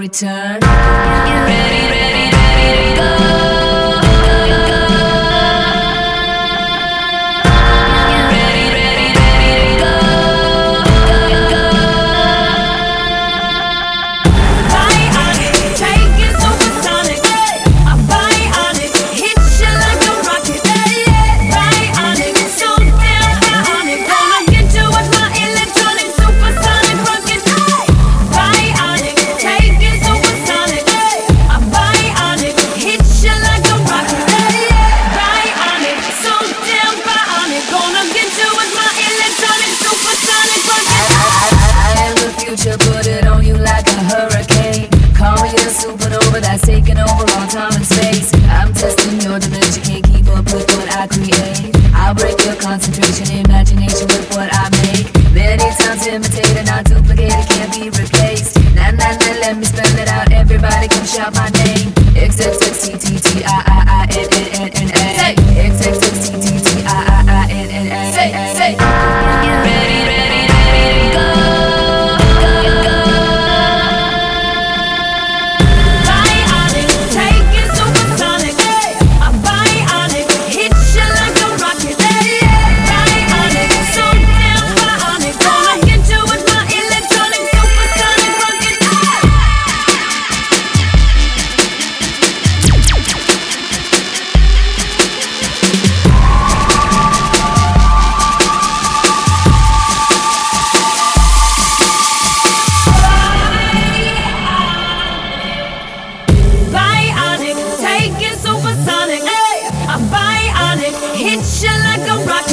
return. time and space. I'm testing your limits, you can't keep up with what I create. I'll break your concentration, imagination with what I make. Many times imitated, not duplicated, can't be replaced. Nah, nah, nah, let me spell it out. Everybody come shout my name. XXXTTTII. it. Hit you like a rock.